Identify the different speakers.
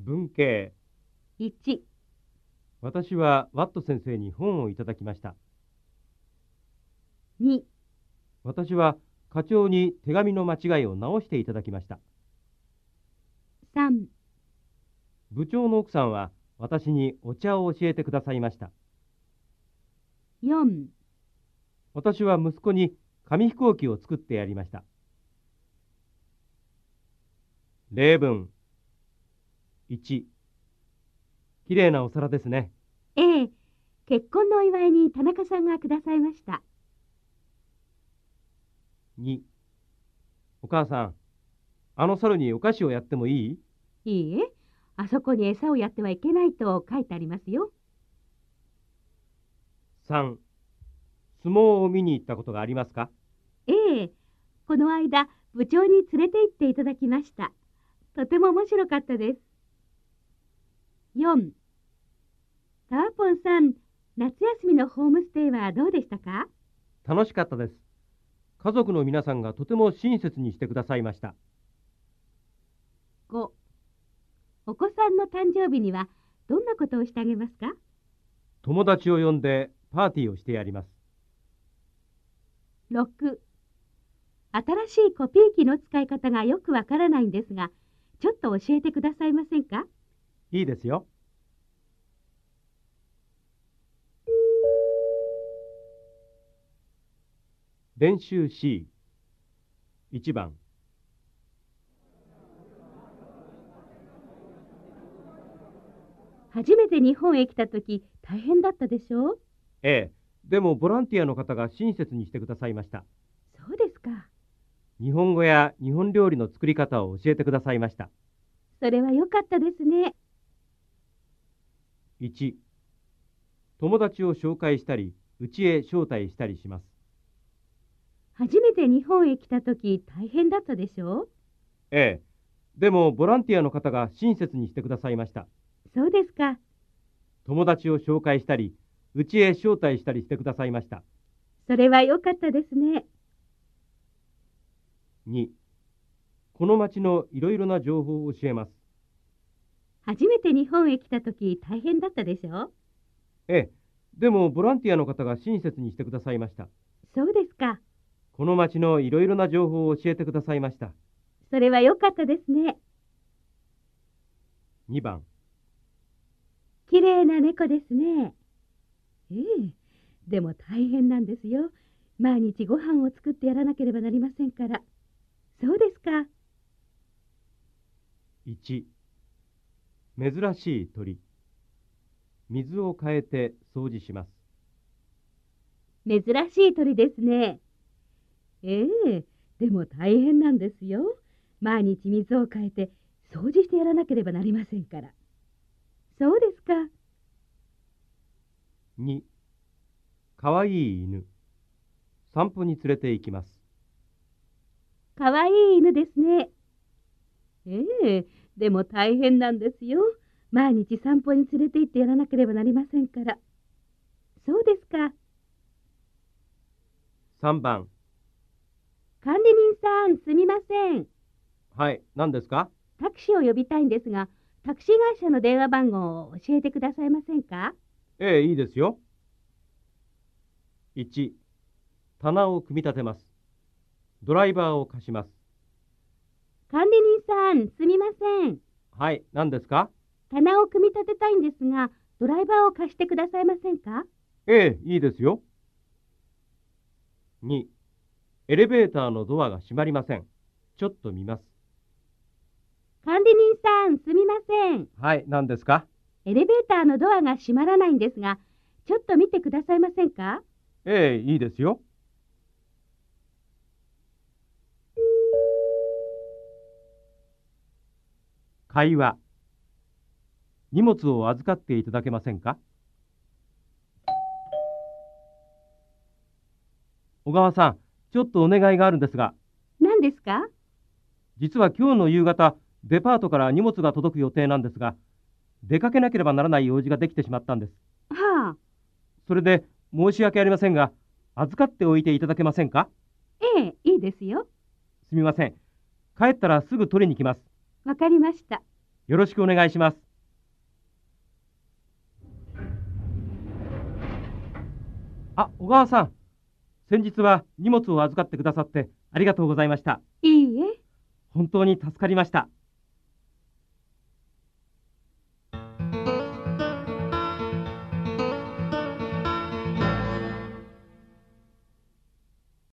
Speaker 1: 文系。
Speaker 2: 1、
Speaker 1: 私はワット先生に本をいただきました。
Speaker 2: 2、
Speaker 1: 私は課長に手紙の間違いを直していただきました。
Speaker 2: 3、
Speaker 1: 部長の奥さんは私にお茶を教えてくださいました。
Speaker 2: 4、
Speaker 1: 私は息子に紙飛行機を作ってやりました。例文1きれいなお皿ですね。
Speaker 2: ええ、結婚のお祝いに田中さんがくださいました。
Speaker 1: 2お母さんあの猿にお菓子をやってもいい？
Speaker 2: いいえ、あそこに餌をやってはいけないと書いてありますよ。
Speaker 1: 3相撲を見に行ったことがありますか？
Speaker 2: ええ、この間、部長に連れて行っていただきました。とても面白かったです。4、タワポンさん、夏休みのホームステイはどうでしたか？
Speaker 1: 楽しかったです。家族の皆さんがとても親切にしてくださいました。
Speaker 2: 5、お子さんの誕生日にはどんなことをしてあげますか？
Speaker 1: 友達を呼んでパーティーをしてやります。
Speaker 2: 6新しいコピー機の使い方がよくわからないんですがちょっと教えてくださいませんか？
Speaker 1: いいですよ。練習 C1 番。
Speaker 2: 初めて日本へ来た時大変だったでしょ？う
Speaker 1: ええ。でもボランティアの方が親切にしてくださいました。
Speaker 2: そうですか。
Speaker 1: 日本語や日本料理の作り方を教えてくださいました。
Speaker 2: それは良かったですね
Speaker 1: 1友達を紹介したり家へ招待したりします。
Speaker 2: 初めて日本へ来た時大変だったでしょ？う
Speaker 1: ええ。でもボランティアの方が親切にしてくださいました。
Speaker 2: そうですか。
Speaker 1: 友達を紹介したり家へ招待したりしてくださいました。
Speaker 2: それは良かったですね。
Speaker 1: 2この町のいろいろな情報を教えます
Speaker 2: 初めて日本へ来た時大変だったでしょ？う
Speaker 1: ええ。でもボランティアの方が親切にしてくださいました。
Speaker 2: そうですか。
Speaker 1: この町のいろいろな情報を教えてくださいました。
Speaker 2: それは良かったですね。
Speaker 1: 2番。
Speaker 2: 綺麗な猫ですね。ええ、でも大変なんですよ。毎日ご飯を作ってやらなければなりませんから。そうですか。
Speaker 1: 1珍しい鳥水を変えて掃除します
Speaker 2: 珍しい鳥ですね。ええ、でも大変なんですよ。毎日水を変えて掃除してやらなければなりませんから。そうですか。
Speaker 1: 2かわいい犬散歩に連れて行きます
Speaker 2: かわいい犬ですね。ええ、でも大変なんですよ。毎日散歩に連れて行ってやらなければなりませんから。そうですか。
Speaker 1: 3番
Speaker 2: 管理人さん、すみません。
Speaker 1: はい何ですか？
Speaker 2: タクシーを呼びたいんですが、タクシー会社の電話番号を教えてくださいませんか？
Speaker 1: ええいいですよ1棚を組み立てますドライバーを貸します
Speaker 2: 管理人さん、すみません。
Speaker 1: はい何ですか？
Speaker 2: 棚を組み立てたいんですが、ドライバーを貸してくださいませんか？
Speaker 1: ええいいですよ。2エレベーターのドアが閉まりません。ちょっと見ます。
Speaker 2: 管理人さん、すみません。
Speaker 1: はい何ですか？
Speaker 2: エレベーターのドアが閉まらないんですが、ちょっと見てくださいませんか？
Speaker 1: ええいいですよ会話。荷物を預かっていただけませんか？小川さんちょっとお願いがあるんですが。
Speaker 2: 何ですか？
Speaker 1: 実は今日の夕方デパートから荷物が届く予定なんですが出かけなければならない用事ができてしまったんです。
Speaker 2: はあ、
Speaker 1: それで申し訳ありませんが預かっておいていただけませんか？
Speaker 2: ええ、いいですよ。
Speaker 1: すみません。帰ったらすぐ取りに来ます
Speaker 2: わかりました。
Speaker 1: よろしくお願いします。あ、小川さん。先日は荷物を預かってくださってありがとうございました。
Speaker 2: いいえ。
Speaker 1: 本当に助かりました。